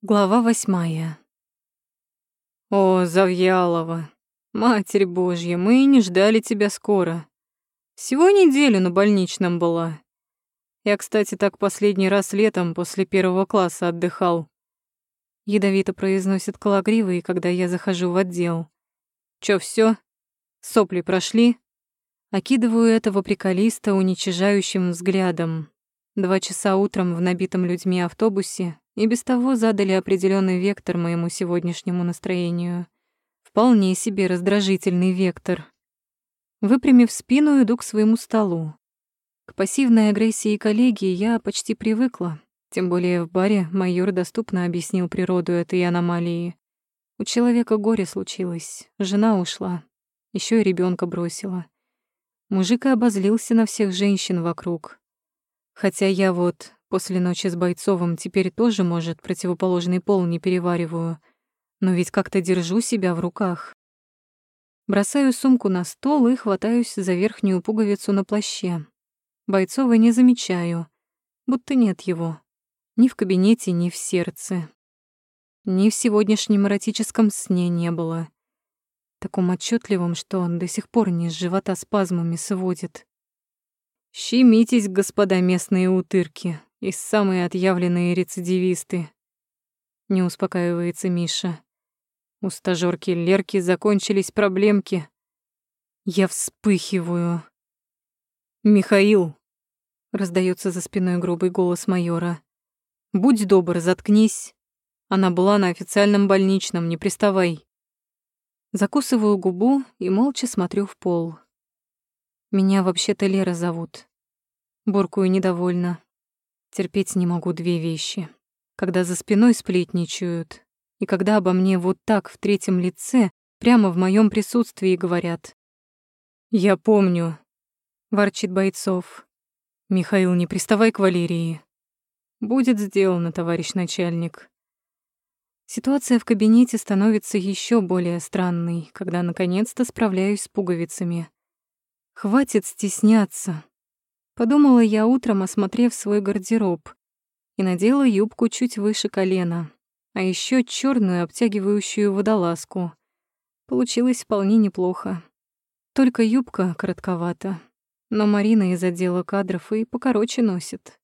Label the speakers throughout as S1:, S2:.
S1: Глава восьмая. «О, Завьялова, Матерь Божья, мы не ждали тебя скоро. Всего неделю на больничном была. Я, кстати, так последний раз летом после первого класса отдыхал». Ядовито произносит Калагривый, когда я захожу в отдел. «Чё, всё? Сопли прошли?» Окидываю этого приколиста уничижающим взглядом. Два часа утром в набитом людьми автобусе и без того задали определенный вектор моему сегодняшнему настроению. Вполне себе раздражительный вектор. Выпрямив спину, иду к своему столу. К пассивной агрессии коллеги я почти привыкла, тем более в баре майор доступно объяснил природу этой аномалии. У человека горе случилось, жена ушла, еще и ребенка бросила. Мужик обозлился на всех женщин вокруг. Хотя я вот После ночи с Бойцовым теперь тоже, может, противоположный пол не перевариваю. Но ведь как-то держу себя в руках. Бросаю сумку на стол и хватаюсь за верхнюю пуговицу на плаще. Бойцова не замечаю, будто нет его. Ни в кабинете, ни в сердце. Ни в сегодняшнем эротическом сне не было. Таком отчетливом, что он до сих пор не с живота спазмами сводит. «Щемитесь, господа местные утырки, и самые отъявленные рецидивисты. Не успокаивается Миша. У стажёрки Лерки закончились проблемки. Я вспыхиваю. «Михаил!» — раздается за спиной грубый голос майора. «Будь добр, заткнись. Она была на официальном больничном, не приставай». Закусываю губу и молча смотрю в пол. Меня вообще-то Лера зовут. Буркую недовольно. Терпеть не могу две вещи. Когда за спиной сплетничают, и когда обо мне вот так в третьем лице, прямо в моем присутствии говорят. «Я помню», — ворчит Бойцов. «Михаил, не приставай к Валерии». «Будет сделано, товарищ начальник». Ситуация в кабинете становится еще более странной, когда наконец-то справляюсь с пуговицами. Хватит стесняться. Подумала я утром, осмотрев свой гардероб, и надела юбку чуть выше колена, а еще черную обтягивающую водолазку. Получилось вполне неплохо. Только юбка коротковата, но Марина из отдела кадров и покороче носит.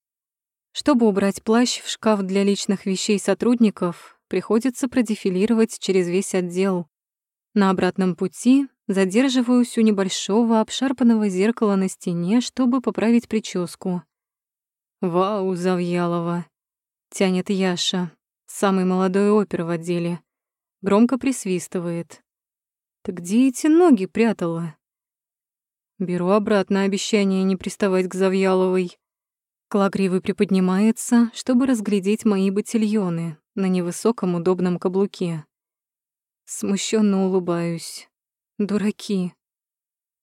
S1: Чтобы убрать плащ в шкаф для личных вещей сотрудников, приходится продефилировать через весь отдел. На обратном пути Задерживаюсь у небольшого обшарпанного зеркала на стене, чтобы поправить прическу. «Вау, Завьялова!» — тянет Яша, самый молодой опер в отделе. Громко присвистывает. «Ты где эти ноги прятала?» Беру обратно обещание не приставать к Завьяловой. Клагривый приподнимается, чтобы разглядеть мои ботильоны на невысоком удобном каблуке. Смущенно улыбаюсь. Дураки.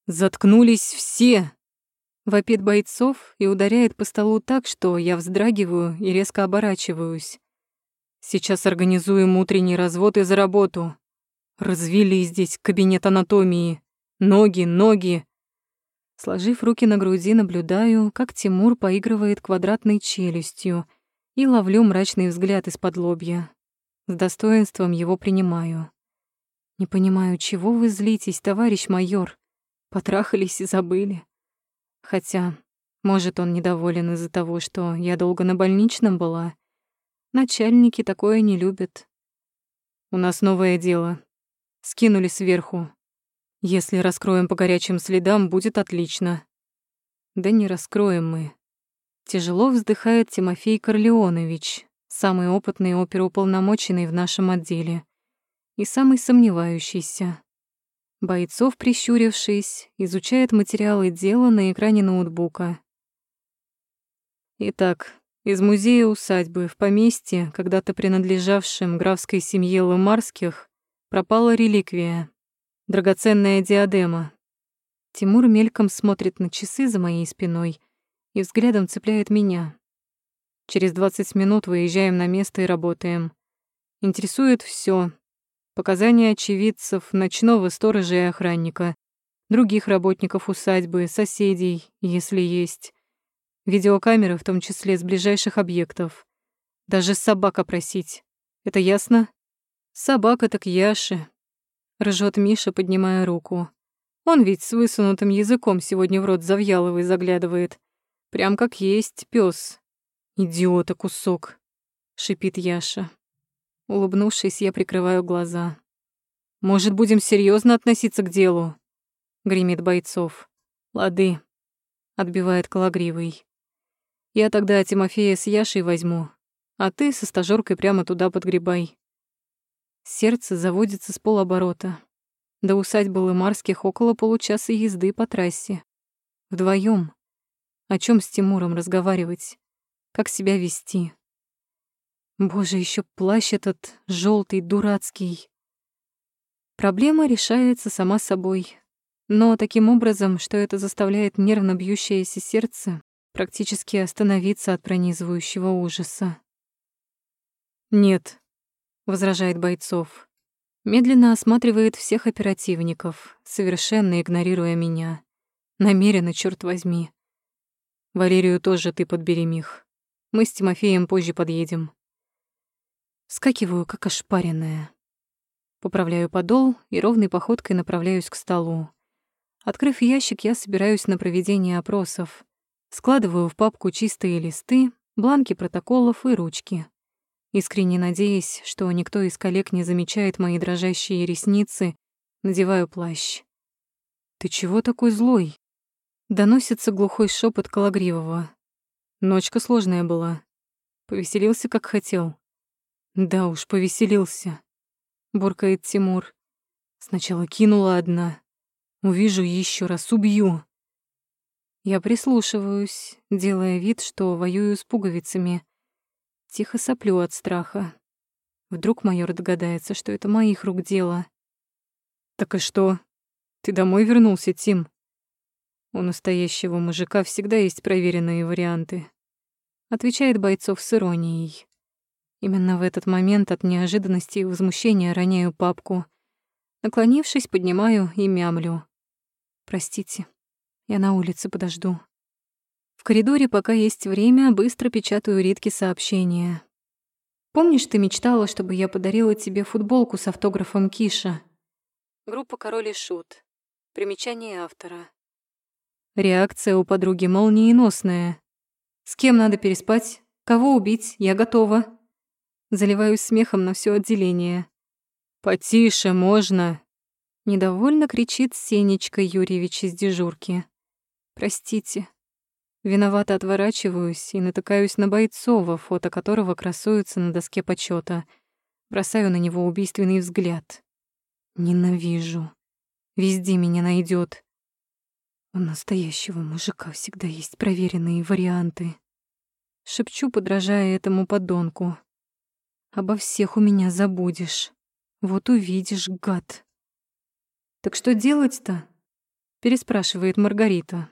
S1: Заткнулись все. Вопит бойцов и ударяет по столу так, что я вздрагиваю и резко оборачиваюсь. Сейчас организуем утренний развод и за работу. Развели здесь кабинет анатомии. Ноги, ноги. Сложив руки на груди, наблюдаю, как Тимур поигрывает квадратной челюстью и ловлю мрачный взгляд из-под лобья. С достоинством его принимаю. Не понимаю, чего вы злитесь, товарищ майор? Потрахались и забыли. Хотя, может, он недоволен из-за того, что я долго на больничном была. Начальники такое не любят. У нас новое дело. Скинули сверху. Если раскроем по горячим следам, будет отлично. Да не раскроем мы. Тяжело вздыхает Тимофей Корлеонович, самый опытный оперуполномоченный в нашем отделе и самый сомневающийся. Бойцов, прищурившись, изучает материалы дела на экране ноутбука. Итак, из музея усадьбы в поместье, когда-то принадлежавшем графской семье Ломарских, пропала реликвия — драгоценная диадема. Тимур мельком смотрит на часы за моей спиной и взглядом цепляет меня. Через 20 минут выезжаем на место и работаем. Интересует все, Показания очевидцев, ночного сторожа и охранника, других работников усадьбы, соседей, если есть. Видеокамеры, в том числе с ближайших объектов. Даже собака просить. Это ясно? Собака так Яши. Ржет Миша, поднимая руку. Он ведь с высунутым языком сегодня в рот Завьяловой заглядывает. Прям как есть пес. Идиота кусок, шипит Яша. Улыбнувшись, я прикрываю глаза. Может, будем серьезно относиться к делу? Гремит бойцов. Лады. Отбивает Калагривый. Я тогда Тимофея с Яшей возьму, а ты со стажёркой прямо туда подгребай. Сердце заводится с полоборота. До усадьбы Лымарских около получаса езды по трассе. Вдвоем. О чем с Тимуром разговаривать? Как себя вести? Боже, еще плащ этот желтый, дурацкий. Проблема решается сама собой, но таким образом, что это заставляет нервно бьющееся сердце практически остановиться от пронизывающего ужаса. «Нет», — возражает Бойцов. Медленно осматривает всех оперативников, совершенно игнорируя меня. Намеренно, черт возьми. Валерию тоже ты подбери, Мих. Мы с Тимофеем позже подъедем. Скакиваю, как ошпаренная. Поправляю подол и ровной походкой направляюсь к столу. Открыв ящик, я собираюсь на проведение опросов. Складываю в папку чистые листы, бланки протоколов и ручки искренне надеясь, что никто из коллег не замечает мои дрожащие ресницы, надеваю плащ. «Ты чего такой злой?» Доносится глухой шепот Калагривого. Ночка сложная была. Повеселился, как хотел. Да уж, повеселился. Буркает Тимур. Сначала кинула одна. Увижу еще раз, убью. Я прислушиваюсь, делая вид, что воюю с пуговицами. Тихо соплю от страха. Вдруг майор догадается, что это моих рук дело. «Так и что? Ты домой вернулся, Тим?» У настоящего мужика всегда есть проверенные варианты. Отвечает бойцов с иронией. Именно в этот момент от неожиданности и возмущения роняю папку. Наклонившись, поднимаю и мямлю. «Простите, я на улице подожду». В коридоре, пока есть время, быстро печатаю Ритке сообщения. «Помнишь, ты мечтала, чтобы я подарила тебе футболку с автографом Киша?» Группа «Король и Шут». Примечание автора. Реакция у подруги молниеносная. «С кем надо переспать? Кого убить? Я готова». Заливаюсь смехом на все отделение. «Потише можно!» Недовольно кричит Сенечка Юрьевич из дежурки. «Простите, Виновато отворачиваюсь и натыкаюсь на Бойцова, фото которого красуется на доске почета. Бросаю на него убийственный взгляд. Ненавижу. Везде меня найдет. У настоящего мужика всегда есть проверенные варианты. Шепчу, подражая этому подонку. Обо всех у меня забудешь. Вот увидишь, гад. Так что делать-то? Переспрашивает Маргарита.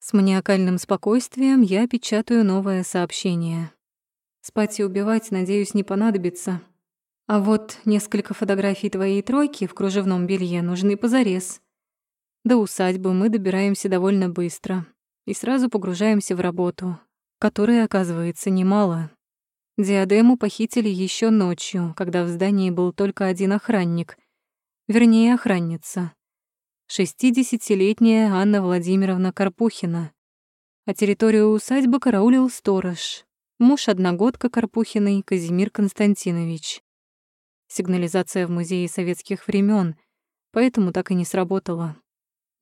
S1: С маниакальным спокойствием я печатаю новое сообщение. Спать и убивать, надеюсь, не понадобится. А вот несколько фотографий твоей тройки в кружевном белье нужны позарез. До усадьбы мы добираемся довольно быстро и сразу погружаемся в работу, которой оказывается немало. Диадему похитили еще ночью, когда в здании был только один охранник, вернее, охранница. Шестидесятилетняя Анна Владимировна Карпухина. А территорию усадьбы караулил сторож, муж одногодка Карпухиной Казимир Константинович. Сигнализация в музее советских времен, поэтому так и не сработала.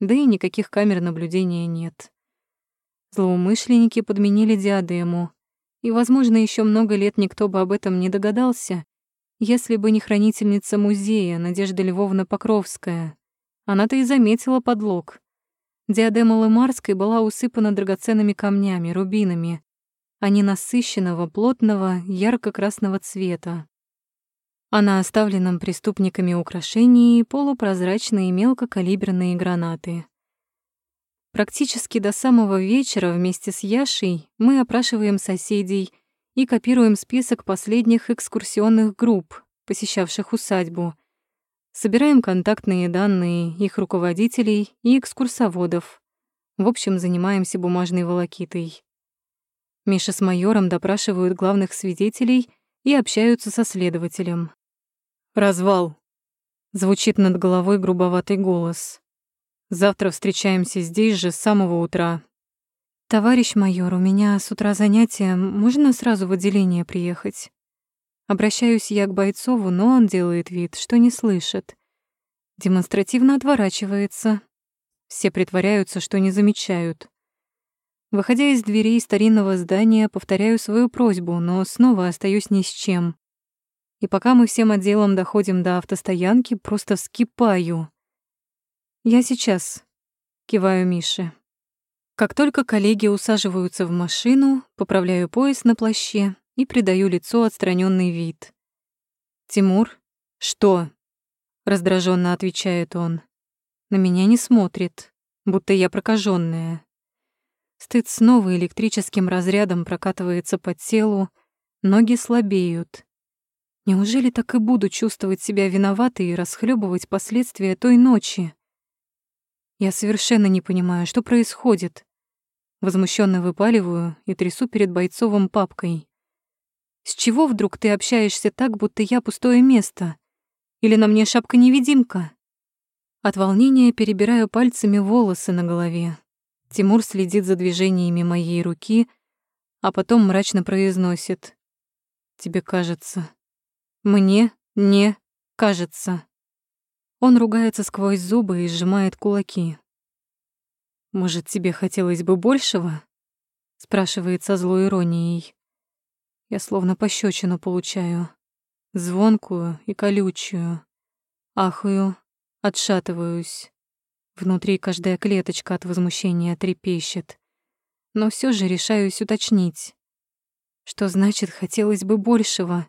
S1: Да и никаких камер наблюдения нет. Злоумышленники подменили диадему, и, возможно, еще много лет никто бы об этом не догадался, если бы не хранительница музея Надежда Львовна Покровская, она-то и заметила подлог. Диадема Лымарской была усыпана драгоценными камнями, рубинами, а не насыщенного, плотного, ярко-красного цвета. А на оставленном преступниками украшении полупрозрачные мелкокалиберные гранаты. Практически до самого вечера вместе с Яшей мы опрашиваем соседей и копируем список последних экскурсионных групп, посещавших усадьбу — Собираем контактные данные их руководителей и экскурсоводов. В общем, занимаемся бумажной волокитой. Миша с майором допрашивают главных свидетелей и общаются со следователем. «Развал», — звучит над головой грубоватый голос. «Завтра встречаемся здесь же с самого утра». «Товарищ майор, у меня с утра занятия, можно сразу в отделение приехать?» Обращаюсь я к Бойцову, но он делает вид, что не слышит. Демонстративно отворачивается. Все притворяются, что не замечают. Выходя из дверей старинного здания, повторяю свою просьбу, но снова остаюсь ни с чем. И пока мы всем отделом доходим до автостоянки, просто вскипаю. «Я сейчас», — киваю Мише. Как только коллеги усаживаются в машину, поправляю пояс на плаще и придаю лицу отстраненный вид. «Тимур? Что?» — раздраженно отвечает он. На меня не смотрит, будто я прокаженная. Стыд снова электрическим разрядом прокатывается по телу, ноги слабеют. Неужели так и буду чувствовать себя виноватой и расхлебывать последствия той ночи? Я совершенно не понимаю, что происходит. Возмущенно выпаливаю и трясу перед Бойцовым папкой. С чего вдруг ты общаешься так, будто я пустое место? Или на мне шапка-невидимка? От волнения перебираю пальцами волосы на голове. Тимур следит за движениями моей руки, а потом мрачно произносит. «Тебе кажется». «Мне не кажется». Он ругается сквозь зубы и сжимает кулаки. «Может, тебе хотелось бы большего?» — спрашивает со злой иронией. Я словно пощечину получаю. Звонкую и колючую. Ахаю, отшатываюсь. Внутри каждая клеточка от возмущения трепещет. Но все же решаюсь уточнить. Что значит «хотелось бы большего»?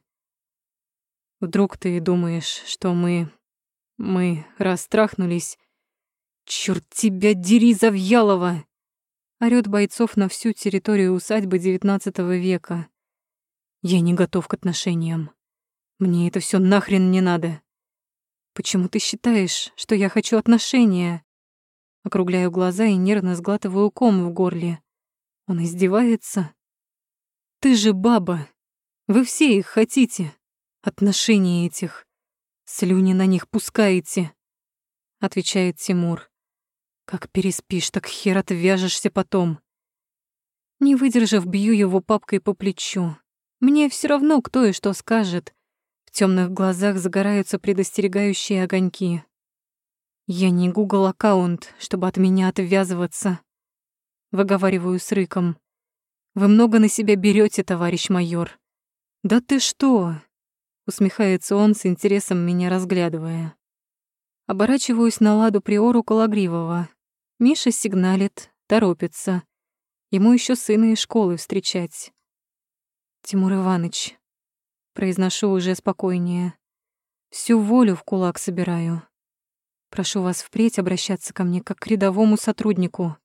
S1: Вдруг ты думаешь, что мы... мы растрахнулись «Чёрт тебя дери, Завьялова!» Орёт бойцов на всю территорию усадьбы XIX века. «Я не готов к отношениям. Мне это всё нахрен не надо. Почему ты считаешь, что я хочу отношения?» Округляю глаза и нервно сглатываю ком в горле. Он издевается. «Ты же баба. Вы все их хотите. Отношения этих. Слюни на них пускаете», — отвечает Тимур. Как переспишь, так хер отвяжешься потом. Не выдержав, бью его папкой по плечу. Мне все равно, кто и что скажет. В темных глазах загораются предостерегающие огоньки. Я не Google аккаунт, чтобы от меня отвязываться. Выговариваю с рыком. Вы много на себя берете, товарищ майор. Да ты что? Усмехается он с интересом меня разглядывая. Оборачиваюсь на ладу приору Кологривого. Миша сигналит, торопится. Ему еще сына из школы встречать. Тимур Иванович, произношу уже спокойнее. Всю волю в кулак собираю. Прошу вас впредь обращаться ко мне как к рядовому сотруднику.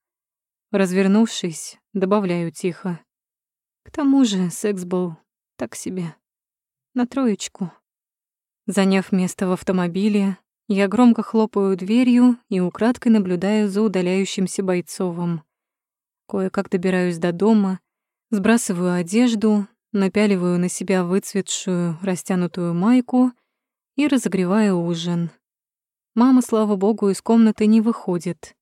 S1: Развернувшись, добавляю тихо. К тому же секс был так себе. На троечку. Заняв место в автомобиле, я громко хлопаю дверью и украдкой наблюдаю за удаляющимся Бойцовым. Кое-как добираюсь до дома, сбрасываю одежду, напяливаю на себя выцветшую, растянутую майку и разогреваю ужин. Мама, слава богу, из комнаты не выходит.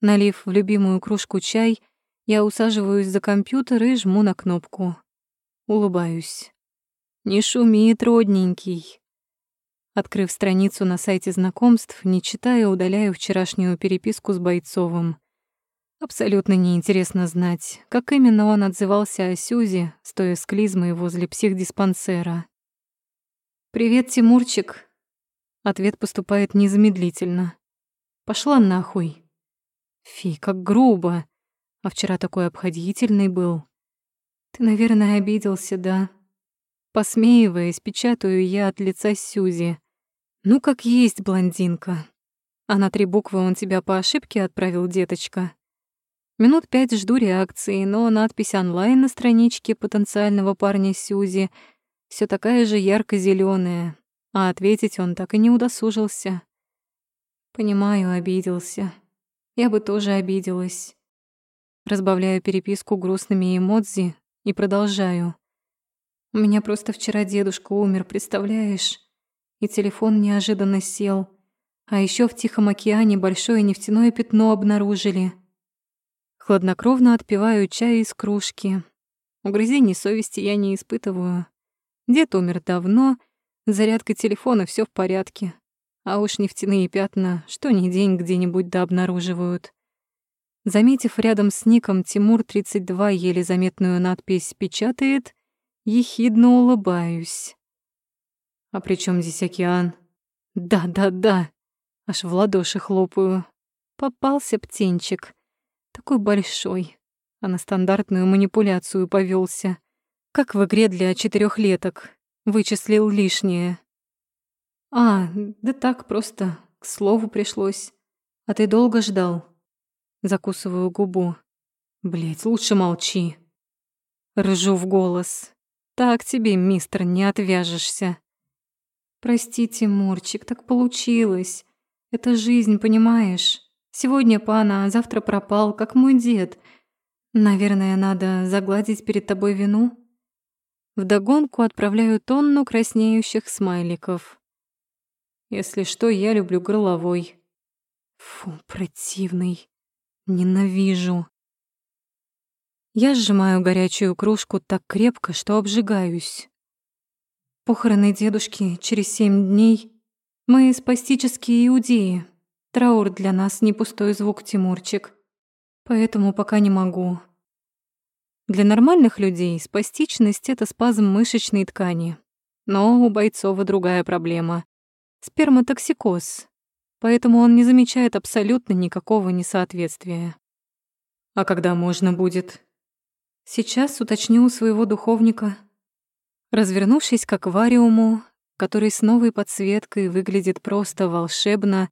S1: Налив в любимую кружку чай, я усаживаюсь за компьютер и жму на кнопку. Улыбаюсь. «Не шуми, родненький. Открыв страницу на сайте знакомств, не читая, удаляю вчерашнюю переписку с Бойцовым. Абсолютно неинтересно знать, как именно он отзывался о Сюзе, стоя с клизмой возле психдиспансера. «Привет, Тимурчик». Ответ поступает незамедлительно. «Пошла нахуй». Фи, как грубо. А вчера такой обходительный был. Ты, наверное, обиделся, да? Посмеиваясь, печатаю я от лица Сюзи. Ну, как есть, блондинка. А на три буквы он тебя по ошибке отправил, деточка. Минут пять жду реакции, но надпись онлайн на страничке потенциального парня Сюзи все такая же ярко зеленая а ответить он так и не удосужился. Понимаю, обиделся. Я бы тоже обиделась. Разбавляю переписку грустными эмодзи и продолжаю. У меня просто вчера дедушка умер, представляешь? И телефон неожиданно сел. А еще в Тихом океане большое нефтяное пятно обнаружили. Хладнокровно отпиваю чай из кружки. Угрызений совести я не испытываю. Дед умер давно, зарядка телефона все в порядке. А уж нефтяные пятна, что ни день где-нибудь да обнаруживают. Заметив рядом с ником Тимур-32 еле заметную надпись «Печатает», ехидно улыбаюсь. «А при чем здесь океан?» «Да-да-да!» Аж в ладоши хлопаю. Попался птенчик. Такой большой. А на стандартную манипуляцию повелся. Как в игре для четырехлеток. Вычислил лишнее. А, да так просто. К слову пришлось. А ты долго ждал? Закусываю губу. Блять, лучше молчи. Ржу в голос. Так тебе, мистер, не отвяжешься. Простите, Мурчик, так получилось. Это жизнь, понимаешь? Сегодня пана, а завтра пропал, как мой дед. Наверное, надо загладить перед тобой вину. Вдогонку отправляю тонну краснеющих смайликов. Если что, я люблю горловой. Фу, противный. Ненавижу. Я сжимаю горячую кружку так крепко, что обжигаюсь. Похороны дедушки через семь дней мы спастические иудеи. Траур для нас не пустой звук, Тимурчик. Поэтому пока не могу. Для нормальных людей спастичность — это спазм мышечной ткани. Но у Бойцова другая проблема — сперматоксикоз. Поэтому он не замечает абсолютно никакого несоответствия. А когда можно будет? Сейчас уточню у своего духовника. Развернувшись к аквариуму, который с новой подсветкой выглядит просто волшебно,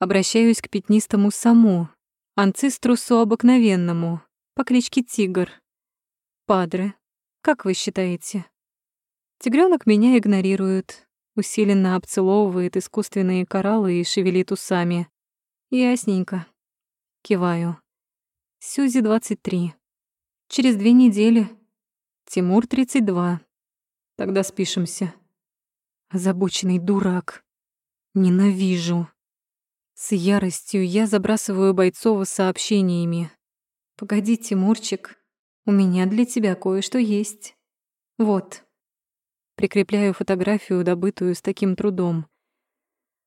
S1: обращаюсь к пятнистому саму, анциструсу обыкновенному, по кличке Тигр. Падре, как вы считаете? Тигренок меня игнорирует, усиленно обцеловывает искусственные кораллы и шевелит усами. Ясненько. Киваю. Сюзи 23. Через две недели. Тимур 32. Тогда спишемся. Озабоченный дурак. Ненавижу. С яростью я забрасываю Бойцова сообщениями. «Погоди, Тимурчик, у меня для тебя кое-что есть. Вот». Прикрепляю фотографию, добытую с таким трудом.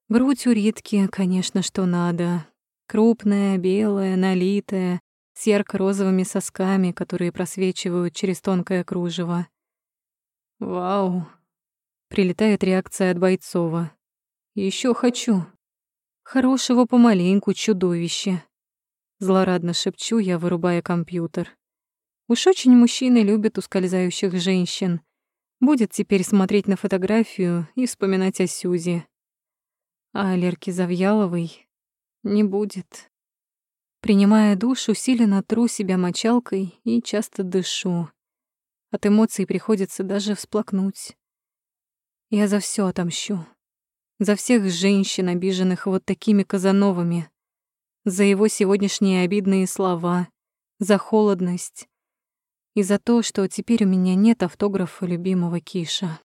S1: Грудь у Ритки, конечно, что надо. Крупная, белая, налитая, с ярко-розовыми сосками, которые просвечивают через тонкое кружево. Вау, Прилетает реакция от Бойцова. Еще хочу. Хорошего помаленьку, чудовище. Злорадно шепчу я, вырубая компьютер. Уж очень мужчины любят ускользающих женщин. Будет теперь смотреть на фотографию и вспоминать о Сюзе. А Лерки Завьяловой не будет. Принимая душ, усиленно тру себя мочалкой и часто дышу. От эмоций приходится даже всплакнуть. Я за все отомщу. За всех женщин, обиженных вот такими Казановыми. За его сегодняшние обидные слова. За холодность. И за то, что теперь у меня нет автографа любимого Киша.